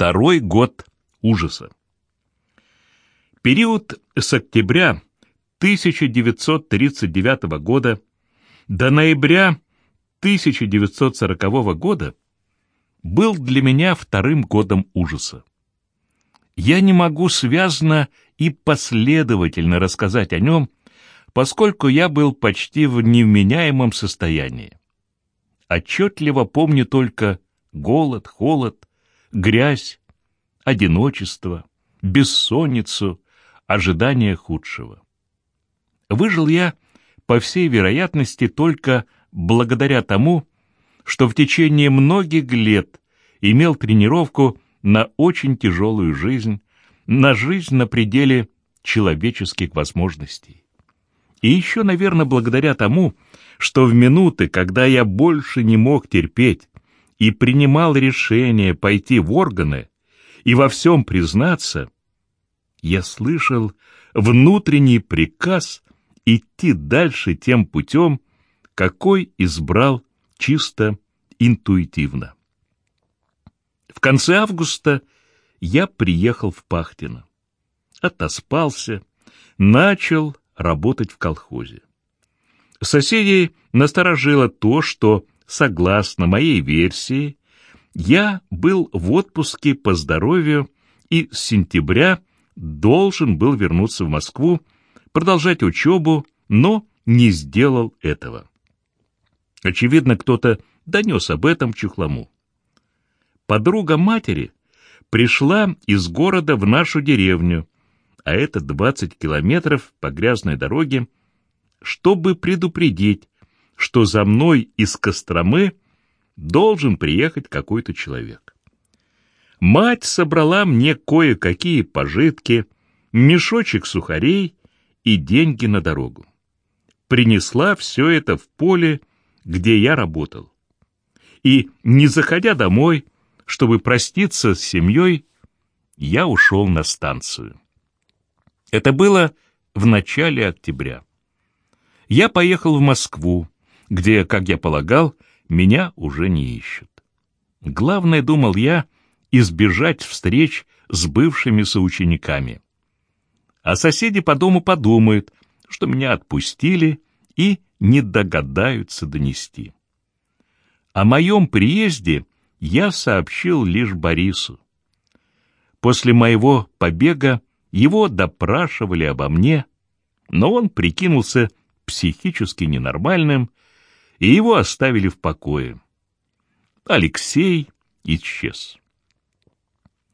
Второй год ужаса. Период с октября 1939 года до ноября 1940 года был для меня вторым годом ужаса. Я не могу связно и последовательно рассказать о нем, поскольку я был почти в невменяемом состоянии. Отчетливо помню только голод, холод, грязь, одиночество, бессонницу, ожидание худшего. Выжил я, по всей вероятности, только благодаря тому, что в течение многих лет имел тренировку на очень тяжелую жизнь, на жизнь на пределе человеческих возможностей. И еще, наверное, благодаря тому, что в минуты, когда я больше не мог терпеть и принимал решение пойти в органы и во всем признаться, я слышал внутренний приказ идти дальше тем путем, какой избрал чисто интуитивно. В конце августа я приехал в Пахтино. Отоспался, начал работать в колхозе. Соседей насторожило то, что, согласно моей версии, я был в отпуске по здоровью и с сентября должен был вернуться в Москву, продолжать учебу, но не сделал этого. Очевидно, кто-то донес об этом Чухлому. Подруга матери пришла из города в нашу деревню, а это 20 километров по грязной дороге, чтобы предупредить, что за мной из Костромы должен приехать какой-то человек. Мать собрала мне кое-какие пожитки, мешочек сухарей и деньги на дорогу. Принесла все это в поле, где я работал. И, не заходя домой, чтобы проститься с семьей, я ушел на станцию. Это было в начале октября. Я поехал в Москву, где, как я полагал, меня уже не ищут. Главное, думал я, избежать встреч с бывшими соучениками. А соседи по дому подумают, что меня отпустили и не догадаются донести. О моем приезде я сообщил лишь Борису. После моего побега его допрашивали обо мне, но он прикинулся психически ненормальным, и его оставили в покое. Алексей исчез.